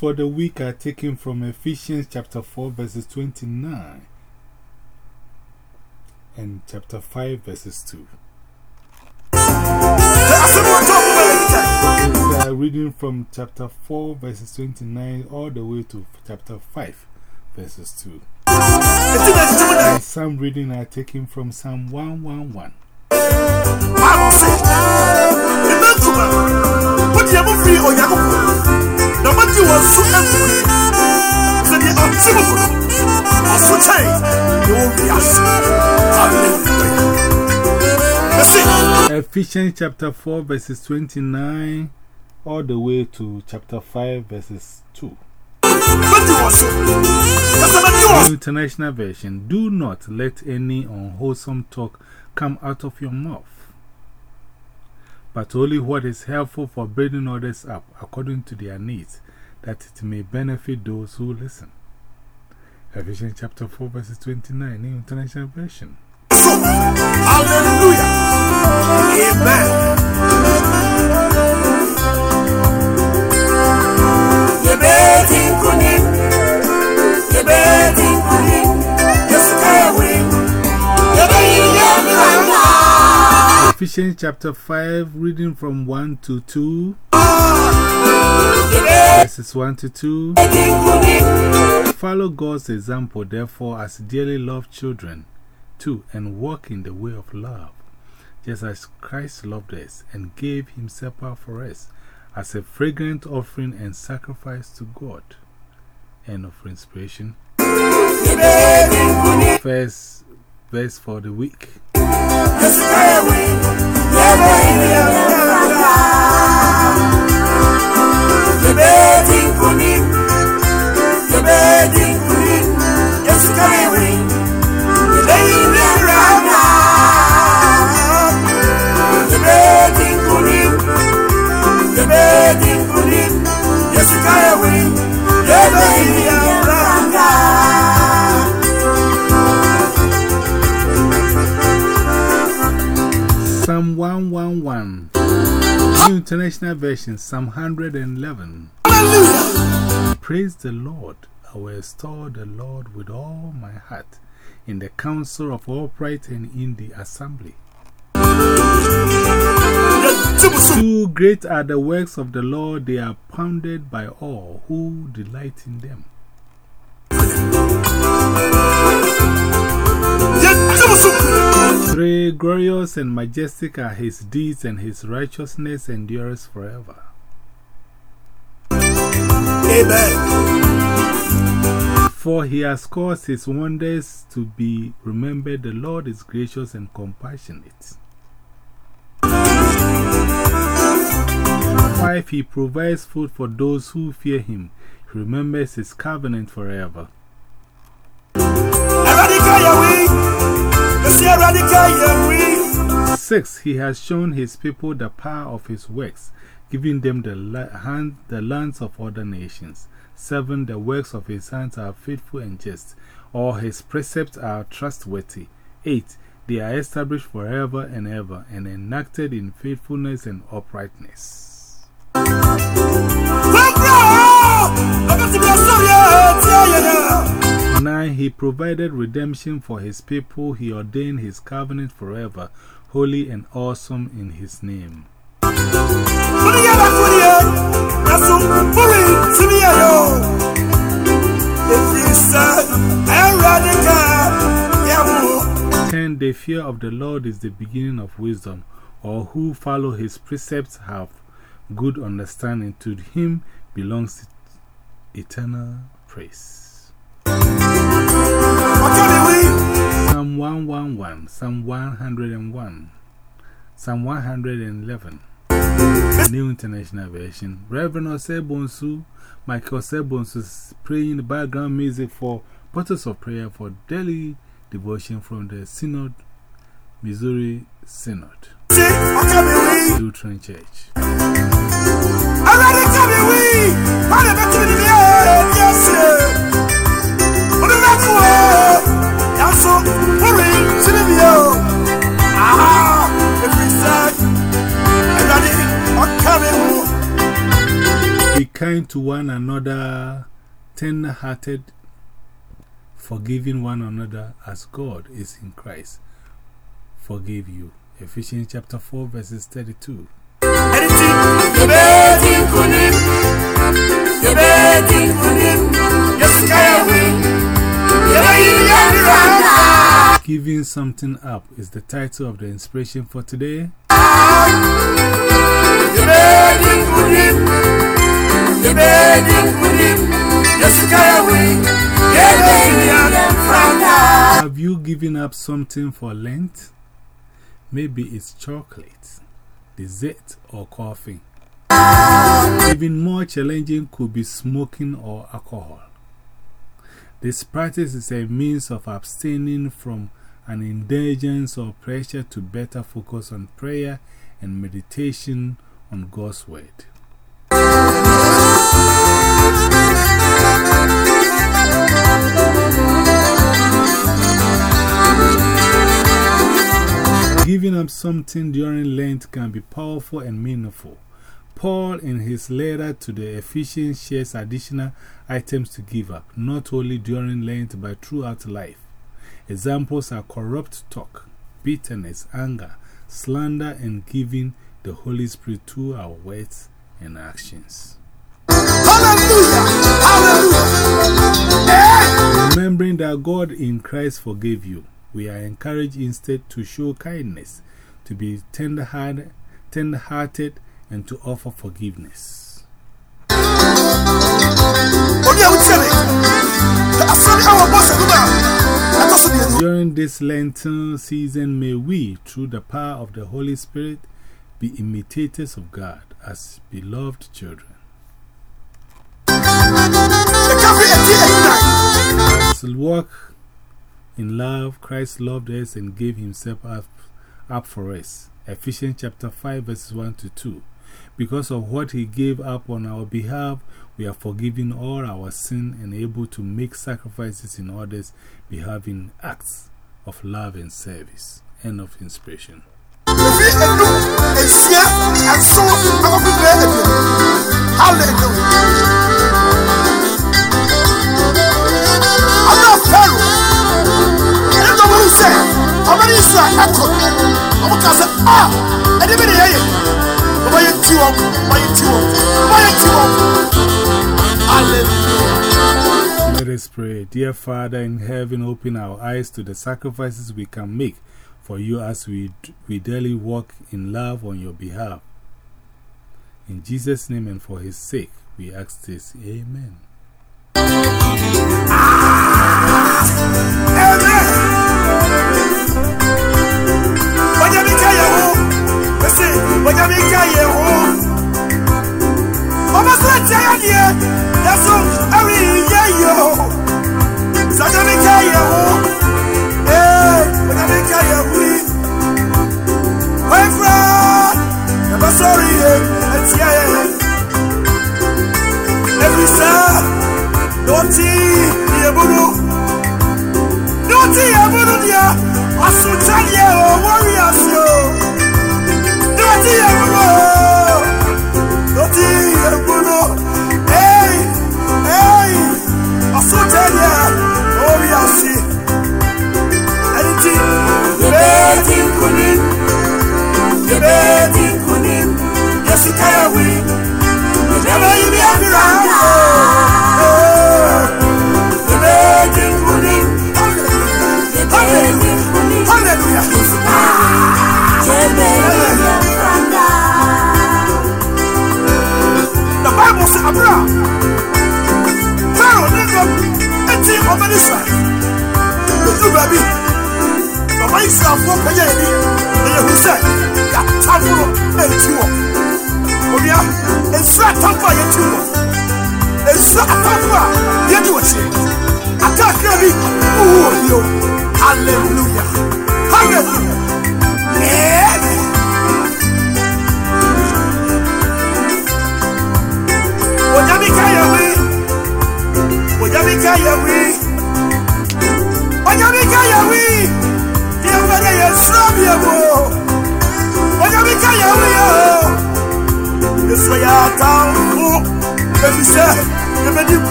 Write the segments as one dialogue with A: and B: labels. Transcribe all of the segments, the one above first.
A: for the week are taken from Ephesians chapter 4, verses 29 and chapter 5, verses 2. We are reading from chapter 4, verses 29 all the way to chapter 5, verses 2. And some reading are taken from Psalm 111. Bible says, what do you have free or Yakubu? The body was so empty. The untimable, also change, you won't be Hallelujah. Ephesians chapter 4, verses 29 all the way to chapter 5, verses 2. International version Do not let any unwholesome talk come out of your mouth, but only what is helpful for building others up according to their needs, that it may benefit those who listen. Ephesians chapter 4, verses 29, New International Version. Hallelujah! Amen. Ephesians chapter 5, reading from 1 to 2. Verses 1 to 2. Follow God's example, therefore, as dearly loved children, too, and walk in the way of love, just as Christ loved us and gave himself up for us as a fragrant offering and sacrifice to God. End of inspiration. First verse for the week. Psalm 111, New International Version, Psalm 111. Praise the Lord. I will extol the Lord with all my heart in the council of upright and in the assembly. Too great are the works of the Lord, they are pounded by all who delight in them. Three glorious and majestic are his deeds, and his righteousness endures forever. Amen. For he has caused his wonders to be remembered. The Lord is gracious and compassionate. Five, he provides food for those who fear him. He remembers his covenant forever. Six, he has shown his people the power of his works, giving them the, hand, the lands of other nations. Seven, the works of his hands are faithful and just. All his precepts are trustworthy. Eight, they are established forever and ever and enacted in faithfulness and uprightness. Nine, he provided redemption for his people. He ordained his covenant forever, holy and awesome in his name. Ten, the fear of the Lord is the beginning of wisdom. All who follow his precepts have good understanding. To him belongs eternal praise. Psalm 111, Psalm 101, Psalm 111, New International Version. Reverend Osebonsu, Michael Osebonsu is playing background music for Portals of Prayer for daily devotion from the Synod, Missouri Synod, Lutheran Church. Kind to one another, tender hearted, forgiving one another as God is in Christ. Forgive you. Ephesians chapter 4, verses 32. Giving something up is the title of the inspiration for today. Have you given up something for Lent? Maybe it's chocolate, dessert, or coffee. Even more challenging could be smoking or alcohol. This practice is a means of abstaining from an indulgence or pressure to better focus on prayer and meditation on God's Word. Giving up something during Lent can be powerful and meaningful. Paul, in his letter to the Ephesians, shares additional items to give up, not only during Lent but throughout life. Examples are corrupt talk, bitterness, anger, slander, and giving the Holy Spirit to our words and actions. Hallelujah! Remembering that God in Christ forgave you, we are encouraged instead to show kindness, to be tender -hearted, and to offer forgiveness. During this Lenten season, may we, through the power of the Holy Spirit, be imitators of God as beloved children. We walk in love, Christ loved us and gave himself up, up for us. Ephesians chapter 5, verses 1 to 2. Because of what he gave up on our behalf, we are forgiven all our sin and able to make sacrifices in others' behalf in acts of love and service. End of inspiration. Ah! Let us pray. Dear Father in heaven, open our eyes to the sacrifices we can make for you as we, we daily walk in love on your behalf. In Jesus' name and for his sake, we ask this. Amen.
B: Daniel, that's all. I mean, yeah, yo. Sadami Kaya, eh, when I make Kaya, we. My friend, I'm sorry, and yeah. Every star, don't see, yeah, oh, boo. Don't see, yeah, boo, yeah. I saw Tanya, warriors,
A: yo.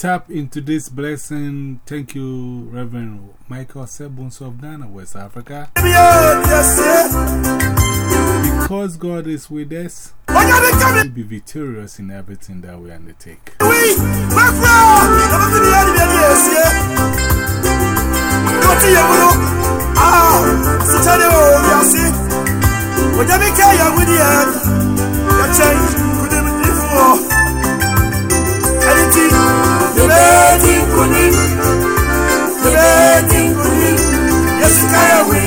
A: Tap into this blessing. Thank you, Reverend Michael Sebons of Ghana, West Africa. Because God is with us, we'll be victorious in everything that we undertake.
B: ti yẹ bolo aa sitɛ de o yà si. O jẹ bi kẹ yà wuli yẹ yà kyẹ kuli bi fún ọ. Ẹni ti bèbè ti kuli bèbè ti kuli yẹ sika yà wuli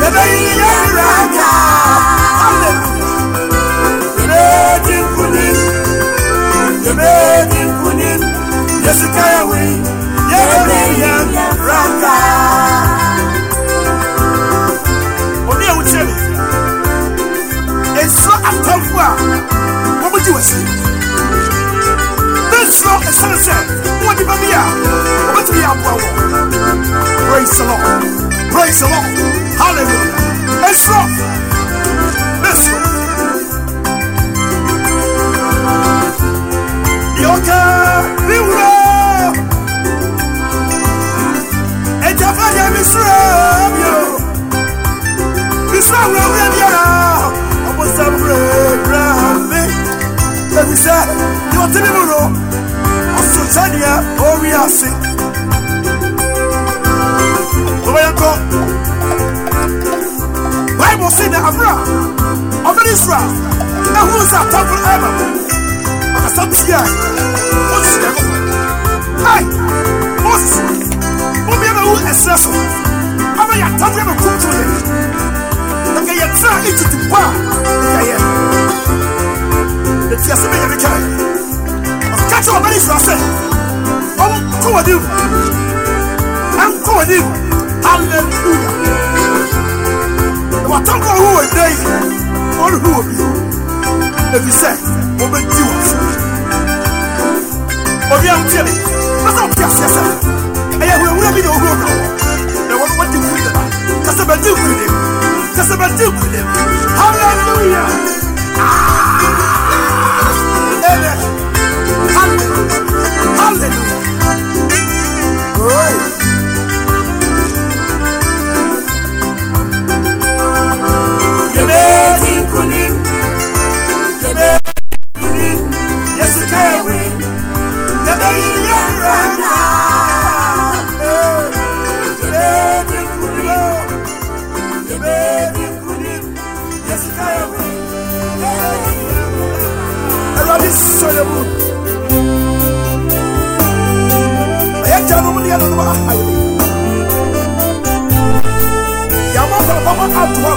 B: bèbè yi yẹ. deɛ ɔte ne mu no ɔso sɛdeɛ ɔwi ase wɔbɛyɛkɔ bible se na amera ɔbɛne israel ɛhunu sɛ atɔfo ɛma ɔkasa tia ɔsi ɛkɔ ai moses wobiama wu ɛserɛ so ama yɛ atɔfo ɛma kumtum ne ani sọ sẹ ọmọ kọ wọ ni mu ẹn kọ wọ ni mu hallelujah. Wà tán kọ hu wọ ẹdẹ yìí wọn hu wọ bi ebi sẹ wọn bẹ di wọn fún obi à ń tiẹ mi wọn sọ wọn fi àṣẹ sẹ. yɛlɛ no ma ayi yamasa kɔkɔ atoa